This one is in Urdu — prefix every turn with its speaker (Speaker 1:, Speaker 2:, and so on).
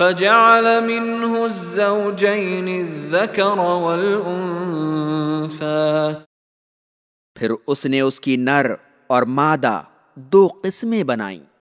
Speaker 1: فجعل منه الزوجين الذكر والأنثى.
Speaker 2: پھر اس نے اس کی نر اور مادہ دو قسمیں بنائیں۔